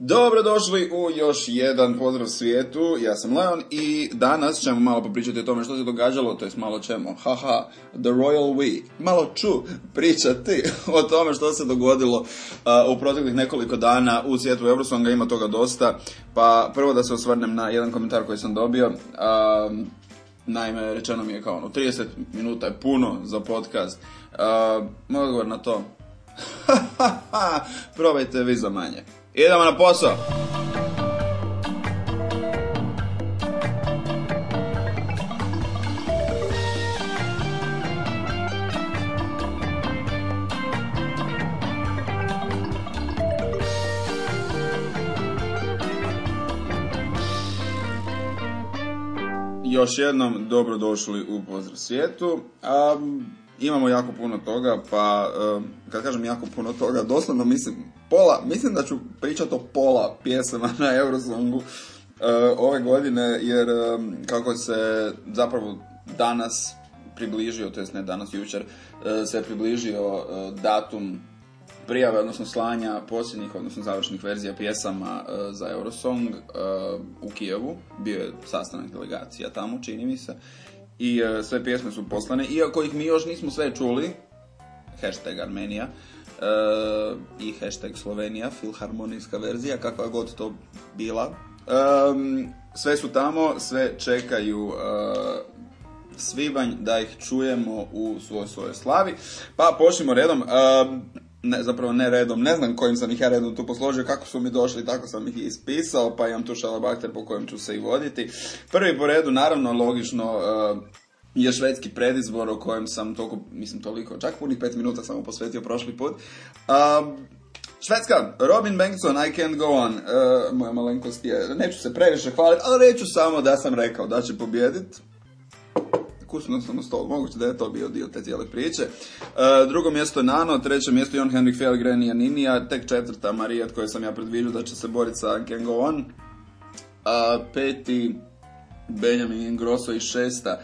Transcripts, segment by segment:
Dobrodošli u još jedan pozdrav svijetu, ja sam Leon i danas ćemo malo popričati o tome što se događalo, to jest malo ćemo, haha, The Royal We, malo ću pričati o tome što se dogodilo u proteklih nekoliko dana u svijetu. Eurosonga, ima toga dosta, pa prvo da se osvrnem na jedan komentar koji sam dobio, naime rečeno mi je kao ono, 30 minuta je puno za podcast, uh, moj odgovor na to, probajte vi za manje. Idemo na posao. Još jednom dobrodošli u Pozdrav svijetu. Um, imamo jako puno toga, pa kad kažem jako puno toga, doslovno mislim pola, mislim da ću pričati o pola pjesama na Eurosongu uh, ove godine, jer um, kako se zapravo danas približio, to jest ne danas, jučer, uh, se približio datum prijave, odnosno slanja posljednjih, odnosno završnih verzija pjesama za Eurosong u Kijevu. Bio je sastanak delegacija tamo, čini mi se. I sve pjesme su poslane, iako ih mi još nismo sve čuli, hashtag Armenija, i hashtag Slovenija, filharmonijska verzija, kakva god to bila. Um, sve su tamo, sve čekaju uh, svibanj da ih čujemo u svoj svojoj slavi. Pa počnimo redom. Um, ne, zapravo ne redom, ne znam kojim sam ih ja redom tu posložio, kako su mi došli, tako sam ih ispisao, pa imam tu šalabakter po kojem ću se i voditi. Prvi po redu, naravno, logično, je švedski predizbor o kojem sam toliko, mislim toliko, čak punih pet minuta samo posvetio prošli put. Uh, Švedska, Robin Bengtsson, I can't go on. Uh, moja malenkost je, neću se previše hvaliti, ali reću samo da sam rekao da će pobjedit kusnuo sam na stol, moguće da je to bio dio te cijele priče. Uh, drugo mjesto je Nano, treće mjesto Jon Henrik Fjellgren i Aninija, tek četvrta Marijat koju sam ja predviđao da će se boriti sa Can Go On. Uh, peti Benjamin Ingrosso i šesta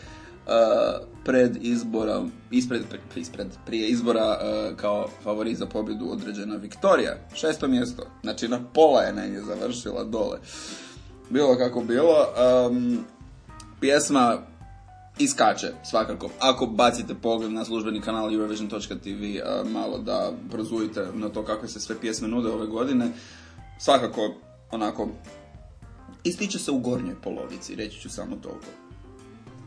uh, pred izbora, ispred, ispred, prije izbora uh, kao favorit za pobjedu određena Viktorija. Šesto mjesto, znači na pola je na nje završila dole. Bilo kako bilo. Um, pjesma iskače svakako. Ako bacite pogled na službeni kanal Eurovision.tv malo da prozujete na to kakve se sve pjesme nude ove godine, svakako onako ističe se u gornjoj polovici, reći ću samo toliko.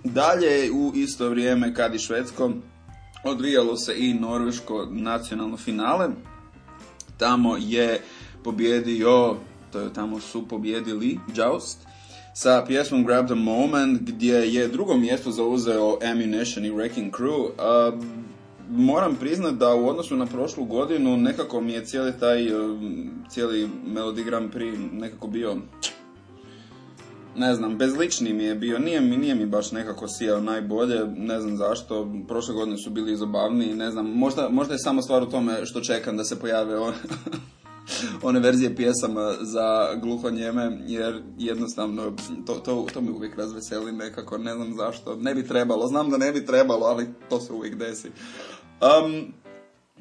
Dalje u isto vrijeme kad i švedsko odvijalo se i norveško nacionalno finale. Tamo je pobjedio, to je tamo su pobjedili Joust sa pjesmom Grab the Moment gdje je drugo mjesto zauzeo Ammunition i Wrecking Crew. Uh, moram priznat da u odnosu na prošlu godinu nekako mi je cijeli taj uh, cijeli Melody Grand Prix nekako bio ne znam, bezlični mi je bio, nije mi, nije mi baš nekako sijao najbolje, ne znam zašto, prošle godine su bili zabavniji, ne znam, možda, možda je samo stvar u tome što čekam da se pojave on, one verzije pjesama za gluhonjeme, jer jednostavno to, to, to me uvijek razveseli nekako, ne znam zašto, ne bi trebalo, znam da ne bi trebalo, ali to se uvijek desi. Um,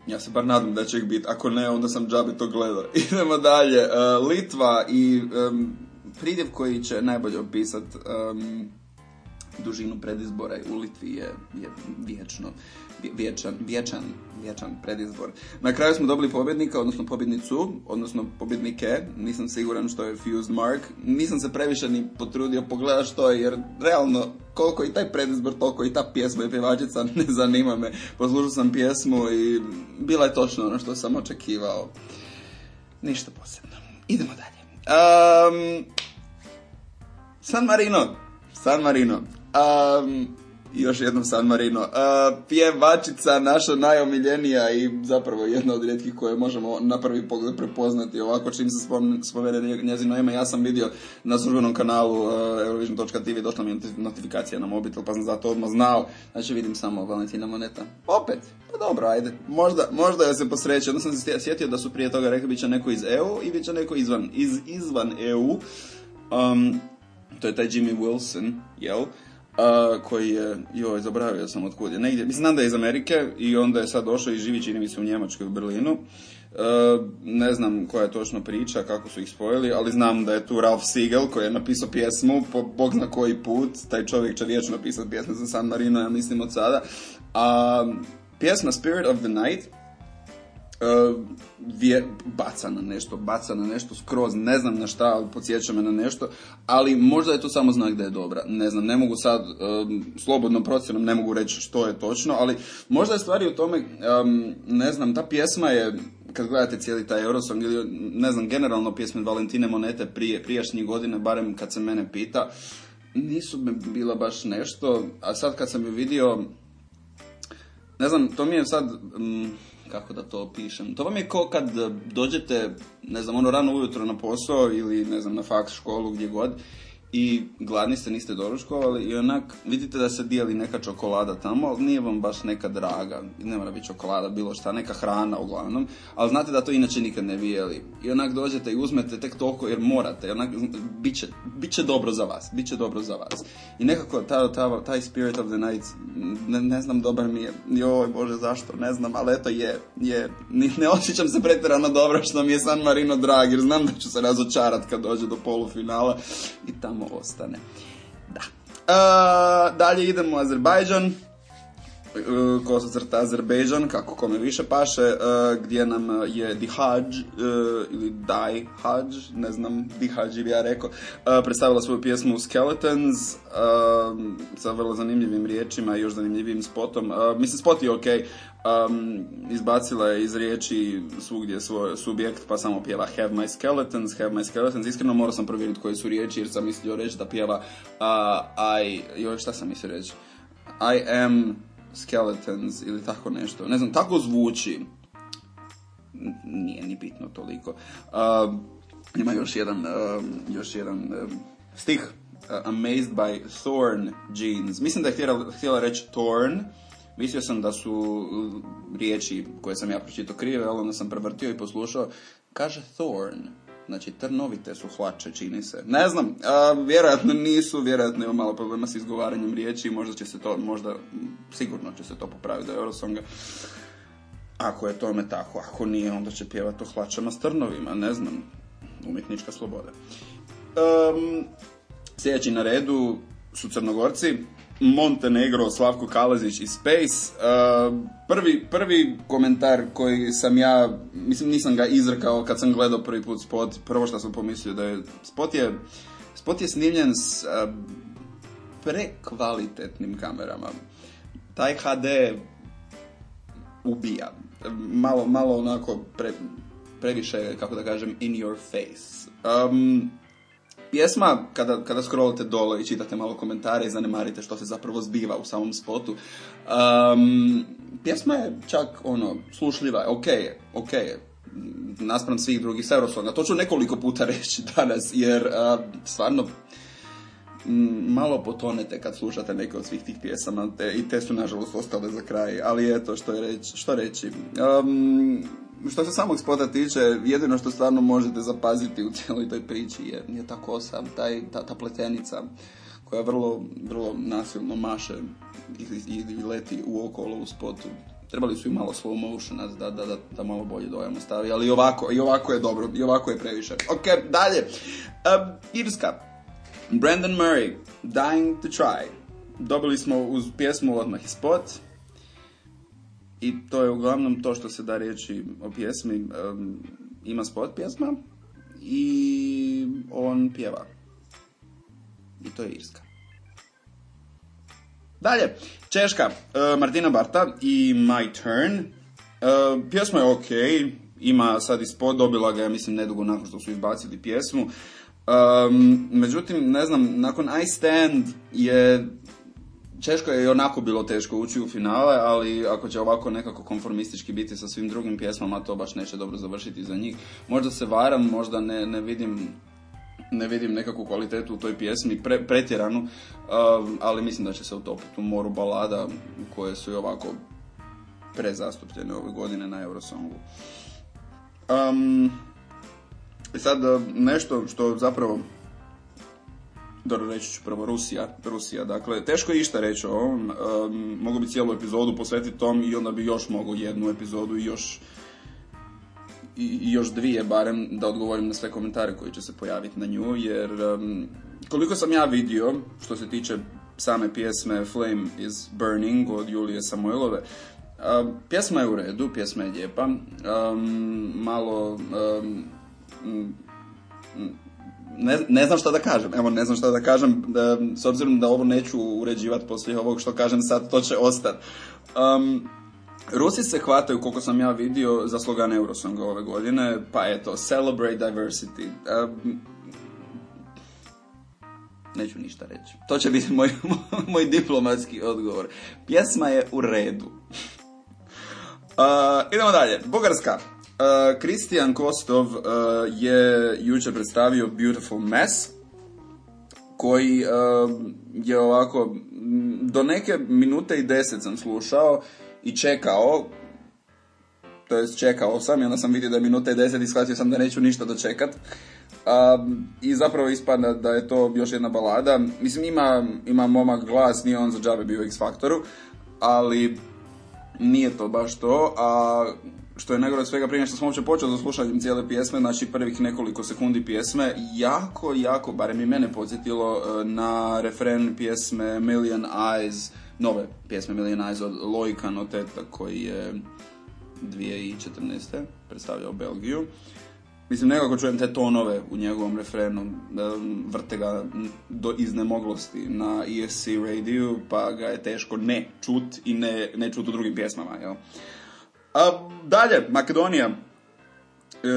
ja se bar nadam da će ih biti, ako ne, onda sam džabi to gledao. Idemo dalje, uh, Litva i um, pridjev koji će najbolje opisati um, dužinu predizbora u Litvi je, je vječno, vječan, vječan, vječan predizbor. Na kraju smo dobili pobjednika, odnosno pobjednicu, odnosno pobjednike, nisam siguran što je Fused Mark, nisam se previše ni potrudio pogledati što je, jer realno koliko i taj predizbor, toliko i ta pjesma i pjevačica ne zanima me. Poslušao sam pjesmu i bila je točno ono što sam očekivao. Ništa posebno. Idemo dalje. Um, San Marino. San Marino. Um, još jednom San Marino. Uh, pjevačica naša najomiljenija i zapravo jedna od rijetkih koje možemo na prvi pogled prepoznati ovako čim se spomene njezino ime. Ja sam vidio na službenom kanalu uh, Eurovision.tv došla mi notifikacija na mobitel pa sam zato odmah znao. Znači vidim samo Valentina Moneta. Opet, pa dobro, ajde. Možda, možda je se posreće. Onda sam se sjetio da su prije toga rekli bit će neko iz EU i bit će neko izvan, iz, izvan EU. Um, to je taj Jimmy Wilson, jel? Uh, koji je, joj, zaboravio sam otkud je, negdje, mislim, znam da je iz Amerike i onda je sad došao i živi, čini mi se, u Njemačkoj, u Berlinu. Uh, ne znam koja je točno priča, kako su ih spojili, ali znam da je tu Ralph Siegel koji je napisao pjesmu, po bog zna koji put, taj čovjek će vječno napisati pjesme za San Marino, ja mislim od sada. A pjesma Spirit of the Night Uh, vje, baca na nešto, baca na nešto skroz, ne znam na šta, podsjeća me na nešto, ali možda je to samo znak da je dobra, ne znam, ne mogu sad um, slobodnom procjenom, ne mogu reći što je točno, ali možda je stvari u tome, um, ne znam, ta pjesma je, kad gledate cijeli taj Eurosong, ili ne znam, generalno pjesme Valentine Monete prije, prijašnjih godina, barem kad se mene pita, nisu mi bila baš nešto, a sad kad sam ju vidio, ne znam, to mi je sad... Um, kako da to opišem. To vam je kao kad dođete, ne znam, ono rano ujutro na posao ili, ne znam, na faks, školu, gdje god i gladni ste, niste doručkovali i onak vidite da se dijeli neka čokolada tamo, ali nije vam baš neka draga, ne mora biti čokolada, bilo šta, neka hrana uglavnom, ali znate da to inače nikad ne bi jeli. I onak dođete i uzmete tek toliko jer morate, onak bit će, bit će dobro za vas, bit će dobro za vas. I nekako ta, ta, taj Spirit of the Night, ne, ne znam, dobar mi je, joj bože zašto, ne znam, ali eto je, je, ne osjećam se pretjerano dobro što mi je San Marino drag, jer znam da ću se razočarat kad dođe do polufinala i tamo ostane. Da. Uh, dalje idemo u Azerbajdžan. Uh, ko se crta Azerbejdžan, kako kome više paše, uh, gdje nam je Dihaj, uh, ili Dai Haj, ne znam, Dihaj bi ja rekao, predstavila svoju pjesmu Skeletons, sa vrlo zanimljivim riječima i još zanimljivim spotom. Mislim, spot je okej, Um, izbacila je iz riječi svugdje svoj subjekt pa samo pjeva Have my skeletons, have my skeletons. Iskreno morao sam provjeriti koje su riječi jer sam mislio reći da pjeva uh, I, joj šta sam mislio reći? I am skeletons ili tako nešto. Ne znam, tako zvuči. Nije ni bitno toliko. Uh, ima još jedan, još jedan stih. Amazed by thorn jeans. Mislim da je htjela, htjela reći thorn, Mislio sam da su riječi koje sam ja pročitao krive, ali onda sam prevrtio i poslušao. Kaže thorn. Znači, trnovite su hlače, čini se. Ne znam, a, vjerojatno nisu, vjerojatno ima malo problema s izgovaranjem riječi, možda će se to, možda, sigurno će se to popraviti do Eurosonga. Ako je tome tako, ako nije, onda će pjevati o hlačama s trnovima, ne znam, umjetnička sloboda. Um, sljedeći na redu su Crnogorci, Montenegro, Slavko Kalazić i Space. Uh, prvi, prvi komentar koji sam ja, mislim nisam ga izrekao kad sam gledao prvi put spot, prvo što sam pomislio da je, spot je, spot je snimljen s uh, prekvalitetnim kamerama. Taj HD ubija. Malo, malo onako pre, previše, kako da kažem, in your face. Um, Pjesma, kada, kada scrollate dole i čitate malo komentare i zanemarite što se zapravo zbiva u samom spotu, um, pjesma je čak ono, slušljiva, ok ok naspram svih drugih Eurosonga. To ću nekoliko puta reći danas, jer uh, stvarno malo potonete kad slušate neke od svih tih pjesama te, i te su nažalost ostale za kraj, ali eto što, je reći, što reći. Um, što se samog spota tiče, jedino što stvarno možete zapaziti u cijeloj toj priči je, je ta kosa, taj, ta, ta pletenica koja vrlo, vrlo nasilno maše i, i, leti u okolo u spotu. Trebali su i malo slow motion da, da, da, da malo bolje dojam ostavi, ali i ovako, i ovako je dobro, i ovako je previše. Ok, dalje. Uh, Irska. Brandon Murray, Dying to Try. Dobili smo uz pjesmu odmah i spot. I to je uglavnom to što se da reći o pjesmi. ima spot pjesma i on pjeva. I to je Irska. Dalje, Češka, uh, Martina Barta i My Turn. Uh, pjesma je ok, ima sad i spot, dobila ga, ja mislim, nedugo nakon što su izbacili pjesmu. Um, međutim, ne znam, nakon I Stand je Češko je i onako bilo teško ući u finale, ali ako će ovako nekako konformistički biti sa svim drugim pjesmama, to baš neće dobro završiti za njih. Možda se varam, možda ne, ne vidim ne vidim nekakvu kvalitetu u toj pjesmi, pre, pretjeranu, uh, ali mislim da će se utopiti u moru balada koje su i ovako prezastupljene ove godine na Eurosongu. Um, sad uh, nešto što zapravo dobro reći ću prvo Rusija, Rusija, dakle, teško je išta reći o ovom, um, mogu bi cijelu epizodu posvetiti tom i onda bi još mogu jednu epizodu i još i još dvije barem da odgovorim na sve komentare koji će se pojaviti na nju, jer koliko sam ja vidio, što se tiče same pjesme Flame is Burning od Julije Samoilove, pjesma je u redu, pjesma je lijepa, malo ne, ne znam šta da kažem, evo ne znam šta da kažem, s obzirom da ovo neću uređivati poslije ovog što kažem sad, to će ostati. Um, Rusi se hvataju, koliko sam ja vidio, za slogan Eurosonga ove godine, pa eto, Celebrate Diversity. Um, neću ništa reći. To će biti moj, moj diplomatski odgovor. Pjesma je u redu. Uh, idemo dalje. Bugarska. Kristijan uh, Kostov uh, je jučer predstavio Beautiful Mess, koji uh, je ovako, do neke minute i deset sam slušao i čekao, to jest čekao sam i onda sam vidio da je minuta i deset i shvatio sam da neću ništa dočekat. Um, I zapravo ispada da je to još jedna balada. Mislim, ima, ima momak glas, nije on za džabe bio X Faktoru, ali nije to baš to, a što je najgore od svega prije što smo uopće počeli za slušanjem cijele pjesme, znači prvih nekoliko sekundi pjesme, jako, jako, barem i mene podsjetilo e, na refren pjesme Million Eyes, nove pjesme Million Eyes od Lojka Noteta koji je 2014. predstavljao Belgiju. Mislim, nekako čujem te tonove u njegovom refrenu, e, vrte ga do iznemoglosti na ESC radiju, pa ga je teško ne čut i ne, ne čut u drugim pjesmama, jel? A, dalje, Makedonija. E,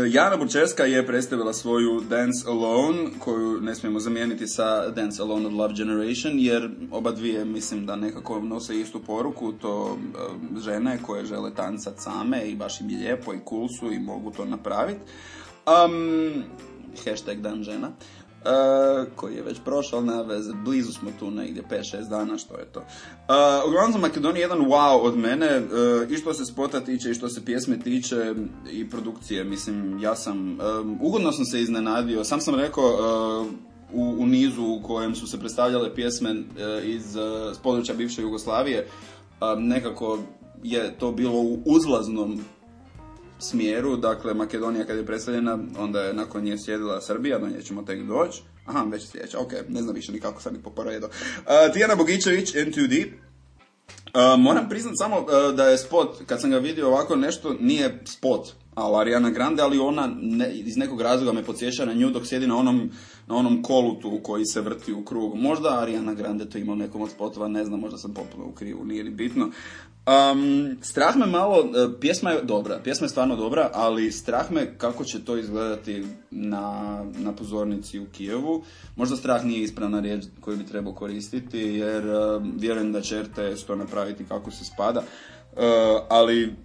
Jana Bučeska je predstavila svoju Dance Alone, koju ne smijemo zamijeniti sa Dance Alone of Love Generation, jer oba dvije mislim da nekako nose istu poruku, to e, žene koje žele tancat same i baš im je lijepo i cool su i mogu to napraviti. Um, hashtag dan žena. Uh, koji je već prošao na veze, blizu smo tu negdje 5-6 dana, što je to. Uh, uglavnom za Makedoniju jedan wow od mene, uh, i što se spota tiče, i što se pjesme tiče, i produkcije, mislim, ja sam, ugodno sam se iznenadio, sam sam rekao, u, u, nizu u kojem su se predstavljale pjesme iz s područja bivše Jugoslavije, nekako je to bilo u uzlaznom smjeru, dakle Makedonija kad je predstavljena, onda je nakon nje sjedila Srbija, do nje ćemo tek doći. Aha, već je sljedeća, ok, ne znam više nikako sam ih po poredu. Uh, Tijana Bogičević, N2D. Uh, moram priznat samo uh, da je spot, kad sam ga vidio ovako nešto, nije spot, a Ariana Grande, ali ona iz nekog razloga me podsjeća na nju dok sjedi na onom, na onom kolutu koji se vrti u krug. Možda Ariana Grande to ima u nekom od spotova, ne znam, možda sam popuno u krivu, nije ni bitno. Um, strah me malo, e, pjesma je dobra, pjesma je stvarno dobra, ali strah me kako će to izgledati na, na pozornici u Kijevu. Možda strah nije ispravna riječ koju bi trebao koristiti, jer uh, vjerujem da će RTS to napraviti kako se spada. Uh, ali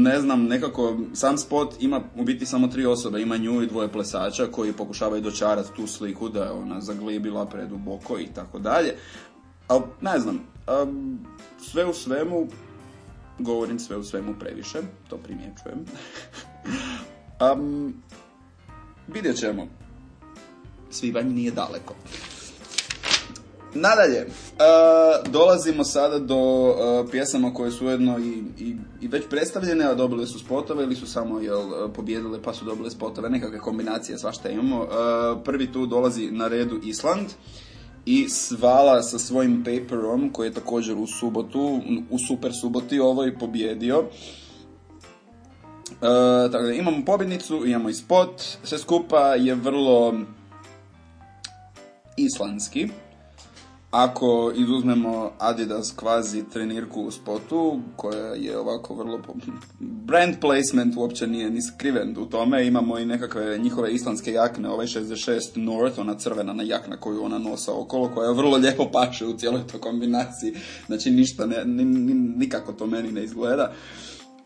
ne znam, nekako sam spot ima u biti samo tri osobe, ima nju i dvoje plesača koji pokušavaju dočarati tu sliku da je ona zaglibila preduboko i tako dalje. Ali ne znam, sve u svemu govorim sve u svemu previše, to primjećujem. um, vidjet ćemo. Svibanj nije daleko. Nadalje, uh, dolazimo sada do uh, pjesama koje su ujedno i, i, i, već predstavljene, a dobile su spotove ili su samo jel, pobijedile pa su dobile spotove, nekakve kombinacije, svašta imamo. Uh, prvi tu dolazi na redu Island i Svala sa svojim paperom koji je također u subotu, u super suboti ovoj pobjedio. Uh, tako da imamo pobjednicu, imamo i spot, sve skupa je vrlo islandski ako izuzmemo Adidas kvazi trenirku u spotu, koja je ovako vrlo... Brand placement uopće nije ni skriven u tome. Imamo i nekakve njihove islandske jakne, ovaj 66 North, ona crvena na jakna koju ona nosa okolo, koja vrlo lijepo paše u cijeloj toj kombinaciji. Znači ništa, ne, nikako to meni ne izgleda.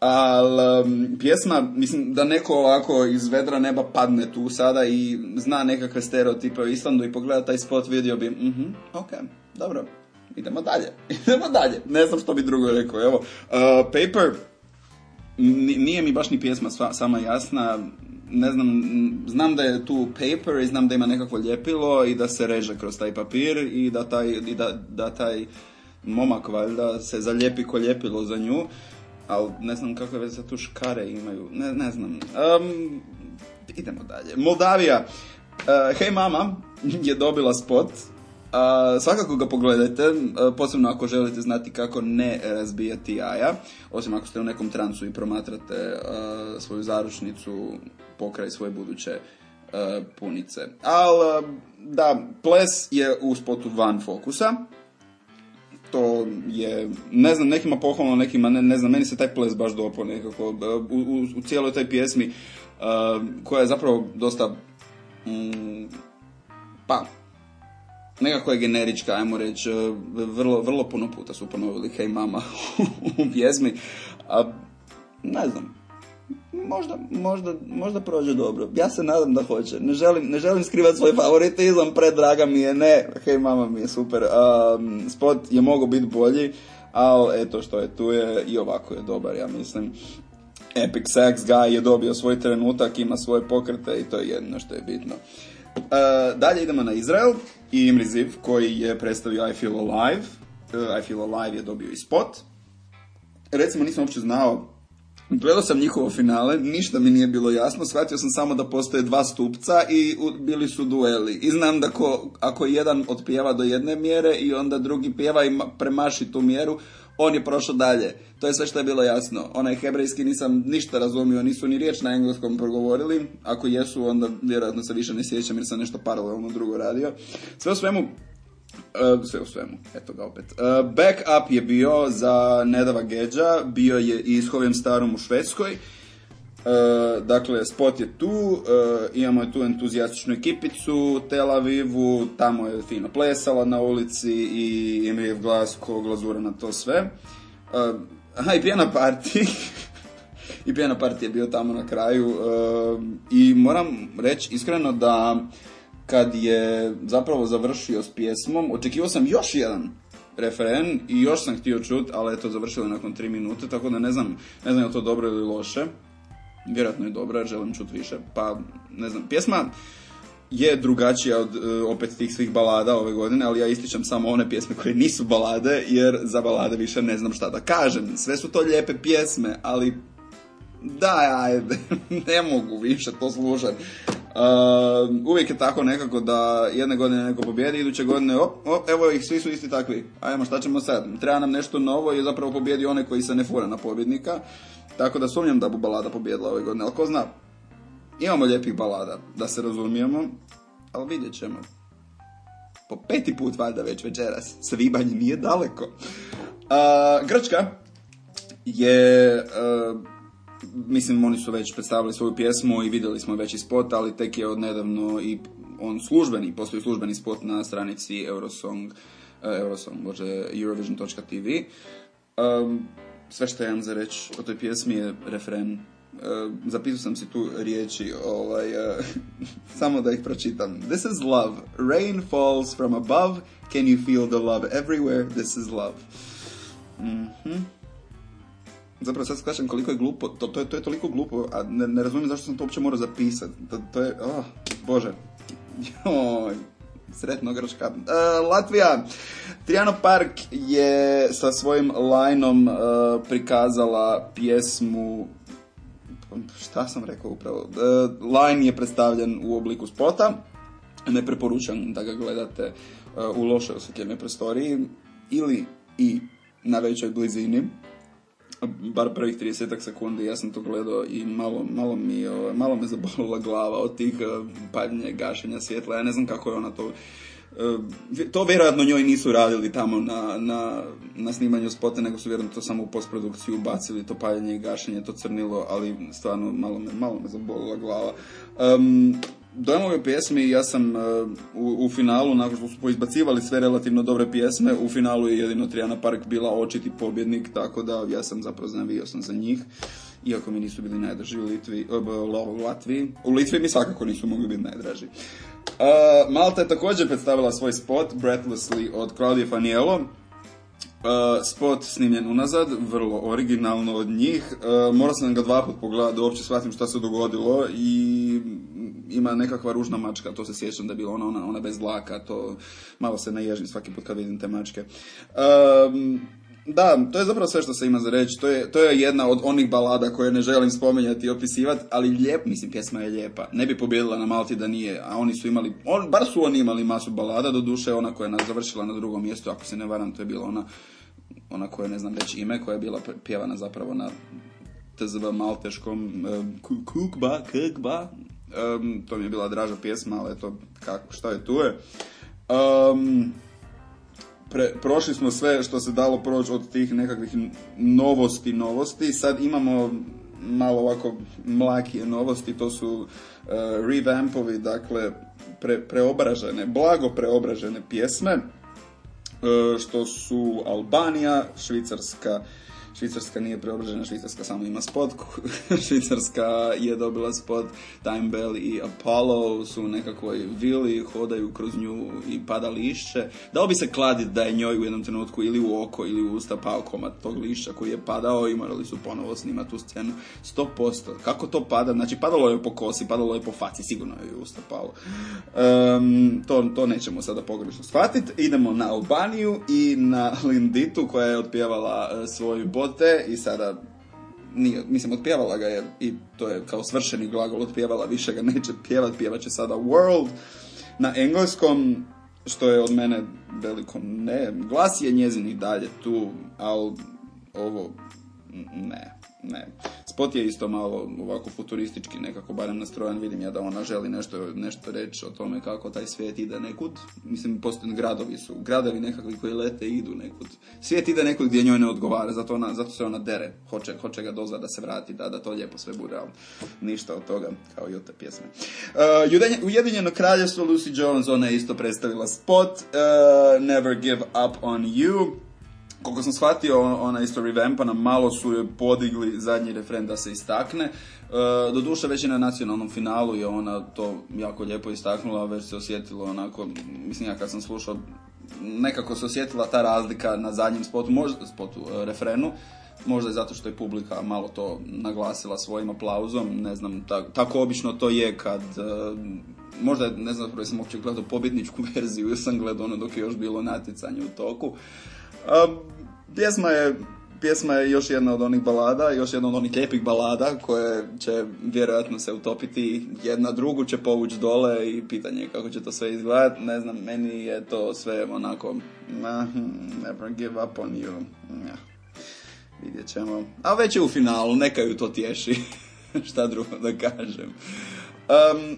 Ali pjesma, mislim da neko ovako iz vedra neba padne tu sada i zna nekakve stereotipe o Islandu i pogleda taj spot vidio bi, mhm, ok, dobro, idemo dalje, idemo dalje. Ne znam što bi drugo rekao, evo, uh, Paper, nije mi baš ni pjesma sama jasna, ne znam, znam da je tu paper i znam da ima nekakvo ljepilo i da se reže kroz taj papir i da taj, i da, da taj momak valjda se zaljepi ko ljepilo za nju ali ne znam kakve veze tu škare imaju, ne, ne znam. Um, idemo dalje. Moldavija. Uh, Hej mama je dobila spot. Uh, svakako ga pogledajte, uh, posebno ako želite znati kako ne razbijati jaja, osim ako ste u nekom transu i promatrate svoju zaručnicu pokraj svoje buduće punice. Uh, da, ples je u spotu van fokusa, to je, ne znam, nekima pohvalno, nekima ne, ne znam, meni se taj ples baš dopao nekako, u, u, u cijeloj toj pjesmi, uh, koja je zapravo dosta, mm, pa, nekako je generička, ajmo reći, vrlo, vrlo puno puta su ponovili Hej mama u pjesmi, a ne znam, možda, možda, možda prođe dobro. Ja se nadam da hoće. Ne želim, ne želim skrivati svoj favoritizam, predraga mi je, ne, hej mama mi je super. Um, spot je mogao biti bolji, ali eto što je tu je i ovako je dobar, ja mislim. Epic Sax Guy je dobio svoj trenutak, ima svoje pokrete i to je jedno što je bitno. Uh, dalje idemo na Izrael i Imri Ziv koji je predstavio I Feel Alive. Uh, I Feel Alive je dobio i spot. Recimo nisam uopće znao Gledao sam njihovo finale, ništa mi nije bilo jasno, shvatio sam samo da postoje dva stupca i bili su dueli. I znam da ko, ako jedan otpjeva do jedne mjere i onda drugi pjeva i premaši tu mjeru, on je prošao dalje. To je sve što je bilo jasno. Onaj hebrejski nisam ništa razumio, nisu ni riječ na engleskom progovorili. Ako jesu, onda vjerojatno se više ne sjećam jer sam nešto paralelno drugo radio. Sve u svemu, sve u svemu, eto ga opet. Uh, backup je bio za Nedava Geđa, bio je i s Hovjem Starom u Švedskoj. Uh, dakle, spot je tu, imamo je tu entuzijastičnu ekipicu, Tel Avivu, tamo je fino plesala na ulici i Emrijev glas ko glazura na to sve. Aha, i pijana party. I pijana party je bio tamo na kraju. I moram reći iskreno da kad je zapravo završio s pjesmom, očekivao sam još jedan referen i još sam htio čut, ali eto završilo nakon 3 minute, tako da ne znam, ne znam je to dobro ili loše. Vjerojatno je dobro, jer želim čut više. Pa, ne znam, pjesma je drugačija od opet tih svih balada ove godine, ali ja ističem samo one pjesme koje nisu balade, jer za balade više ne znam šta da kažem. Sve su to lijepe pjesme, ali da, ajde, ne mogu više to slušati. Uh, uvijek je tako nekako da jedne godine neko pobjedi, iduće godine, op, op, evo ih, svi su isti takvi. Ajmo, šta ćemo sad? Treba nam nešto novo i zapravo pobjedi one koji se ne fura na pobjednika. Tako da sumnjam da bu balada pobjedila ove godine, ali ko zna. Imamo lijepih balada, da se razumijemo, ali vidjet ćemo. Po peti put valjda već večeras, svibanj nije daleko. Uh, Grčka je... Uh, mislim oni su već predstavili svoju pjesmu i vidjeli smo već i spot, ali tek je odnedavno i on službeni, postoji službeni spot na stranici Eurosong, uh, Eurosong, bože, Eurovision.tv. Um, sve što imam za reći o toj pjesmi je refren. Uh, zapisao sam si tu riječi, ovaj, uh, samo da ih pročitam. This is love. Rain falls from above. Can you feel the love everywhere? This is love. Mhm. Zapravo sad shvaćam koliko je glupo, to, to, je, to je toliko glupo, a ne, ne razumijem zašto sam to uopće morao zapisati. To, to je, oh, bože. Joj, sretno Grčka. Uh, Latvija. Triano Park je sa svojim lajnom uh, prikazala pjesmu šta sam rekao upravo? Uh, line je predstavljen u obliku spota. Ne preporučam da ga gledate u lošoj osjetljenoj prostoriji ili i na većoj blizini bar prvih 30 sekundi ja sam to gledao i malo, malo mi ovaj, malo me zabolila glava od tih uh, padnje, gašenja svjetla. Ja ne znam kako je ona to uh, to vjerojatno njoj nisu radili tamo na, na, na snimanju spota, nego su vjerojatno to samo u postprodukciju ubacili, to paljenje i gašenje, to crnilo, ali stvarno malo me, malo me zabolila glava. Um, dojam ove pjesmi, ja sam uh, u, u, finalu, nakon što su poizbacivali sve relativno dobre pjesme, u finalu je jedino Trijana Park bila očiti pobjednik, tako da ja sam zapravo znavio sam za njih, iako mi nisu bili najdraži u Litvi, uh, u Latviji. U Litvi mi svakako nisu mogli biti najdraži. Uh, Malta je također predstavila svoj spot, Breathlessly, od Claudia Faniello, Uh, spot snimljen unazad, vrlo originalno od njih. Uh, morao sam ga dva put pogledati da uopće shvatim šta se dogodilo i ima nekakva ružna mačka, to se sjećam da je bila ona, ona, ona bez dlaka, to malo se naježim svaki put kad vidim te mačke. Um, Da, to je zapravo sve što se ima za reći. To je, to je jedna od onih balada koje ne želim spominjati i opisivati, ali lijep, mislim, pjesma je lijepa. Ne bi pobjedila na Malti da nije, a oni su imali, on, bar su oni imali masu balada, do duše ona koja je završila na drugom mjestu, ako se ne varam, to je bila ona, ona koja ne znam reći ime, koja je bila pjevana zapravo na tzv. malteškom kukba, kukba, um, to mi je bila draža pjesma, ali eto, kako, šta je tu je. Um, pre, prošli smo sve što se dalo proći od tih nekakvih novosti, novosti. Sad imamo malo ovako mlakije novosti, to su uh, revampovi, dakle pre, preobražene, blago preobražene pjesme, uh, što su Albanija, Švicarska, Švicarska nije preobražena, Švicarska samo ima spot. Švicarska je dobila spot, Time Bell i Apollo su u nekakvoj vili, hodaju kroz nju i pada lišće. Dao bi se kladiti da je njoj u jednom trenutku ili u oko ili u usta pao komad tog lišća koji je padao i morali su ponovo snimati tu scenu. 100%. Kako to pada? Znači, padalo je po kosi, padalo je po faci, sigurno je u usta palo. Um, to, to nećemo sada pogrešno shvatiti. Idemo na Albaniju i na Linditu koja je otpjevala uh, svoj te i sada nije, mislim, otpjevala ga je i to je kao svršeni glagol otpjevala, više ga neće pjevat, pjevat će sada world na engleskom, što je od mene veliko ne. Glas je njezin i dalje tu, ali ovo ne ne. Spot je isto malo ovako futuristički nekako barem nastrojen, vidim ja da ona želi nešto, nešto reći o tome kako taj svijet ide nekud. Mislim, postoje gradovi su, gradovi nekakvi koji lete idu nekud. Svijet ide nekud gdje njoj ne odgovara, zato, ona, zato se ona dere, hoće, hoće ga dozva da se vrati, da, da to lijepo sve bude, ali ništa od toga, kao i od te pjesme. Uh, Ujedinjeno kraljevstvo Lucy Jones, ona je isto predstavila spot, uh, Never Give Up On You, koliko sam shvatio, ona isto revampana, malo su joj podigli zadnji refren da se istakne. E, doduše već i na nacionalnom finalu je ona to jako lijepo istaknula, već se osjetilo onako, mislim ja kad sam slušao, nekako se osjetila ta razlika na zadnjem spotu, možda spotu, e, refrenu, možda je zato što je publika malo to naglasila svojim aplauzom, ne znam, tako, tako obično to je kad, e, možda, ne znam, prvo sam uopće gledao pobjedničku verziju, jer sam gledao ono dok je još bilo natjecanje u toku. Pjesma je pjesma je još jedna od onih balada, još jedna od onih lijepih balada koje će vjerojatno se utopiti, jedna drugu će povući dole i pitanje je kako će to sve izgledati, ne znam, meni je to sve onako, never give up on you, ja. vidjet ćemo, a već je u finalu, neka ju to tješi, šta drugo da kažem. Um,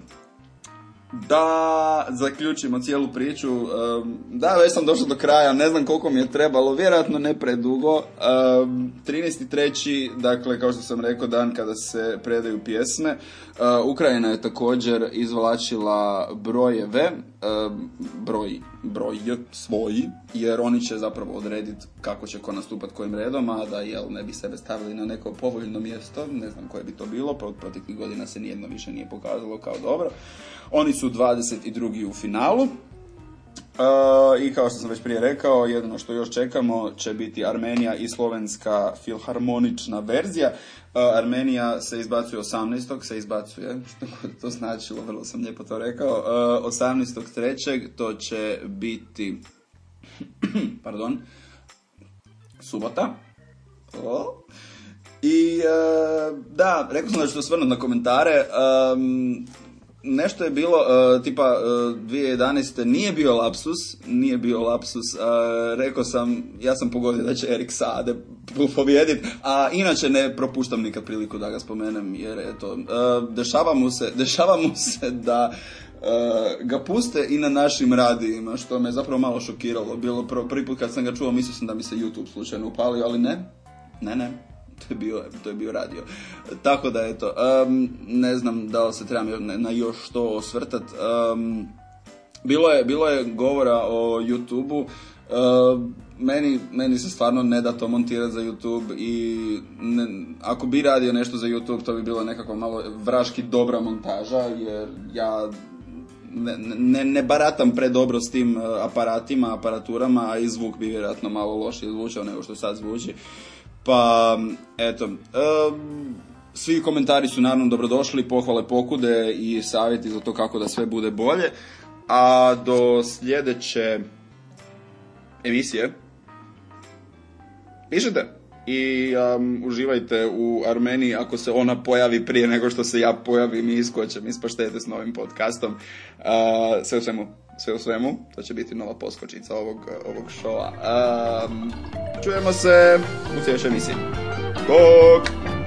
da zaključimo cijelu priču. Da, već sam došao do kraja, ne znam koliko mi je trebalo, vjerojatno ne predugo. 13.3. dakle, kao što sam rekao, dan kada se predaju pjesme. Ukrajina je također izvlačila brojeve, broj, broj svoji, jer oni će zapravo odrediti kako će ko nastupati kojim redom, a da jel ne bi sebe stavili na neko povoljno mjesto, ne znam koje bi to bilo, proteklih godina se nijedno više nije pokazalo kao dobro. Oni su 22. u finalu. Uh, I kao što sam već prije rekao, jedino što još čekamo će biti Armenija i slovenska filharmonična verzija. Armenija se izbacuje 18. se izbacuje, što to značilo, vrlo sam lijepo to rekao. Uh, 18.3. to će biti, pardon, subota. I uh, da, rekao sam da ću se osvrnuti na komentare. Nešto je bilo, uh, tipa uh, 2011. nije bio lapsus, nije bio lapsus, uh, rekao sam, ja sam pogodio da će Erik Sade pobjediti, a inače ne propuštam nikad priliku da ga spomenem, jer eto, dešava mu se, dešava mu se da ga puste i na našim radijima, što me zapravo malo šokiralo. Bilo prvi put kad sam ga čuo, mislio sam da mi se YouTube slučajno upalio, ali ne, ne, ne, to je bio, to je bio radio. Tako da, eto, um, ne znam da li se trebam na još što osvrtat. Um, bilo, je, bilo je govora o YouTube-u, uh, meni, meni se stvarno ne da to montirati za YouTube i ne, ako bi radio nešto za YouTube to bi bilo nekako malo vraški dobra montaža jer ja ne, ne, ne baratam predobro s tim uh, aparatima, aparaturama, a i zvuk bi vjerojatno malo lošije zvučao nego što sad zvuči. Pa, eto, svi komentari su naravno dobrodošli, pohvale pokude i savjeti za to kako da sve bude bolje. A do sljedeće emisije pišite i um, uživajte u Armeniji ako se ona pojavi prije nego što se ja pojavim i iskočem paštete s novim podcastom. Uh, sve u svemu, sve u svemu, to će biti nova poskočica ovog, ovog šova. Um, čujemo se u sljedećoj emisiji. Bok!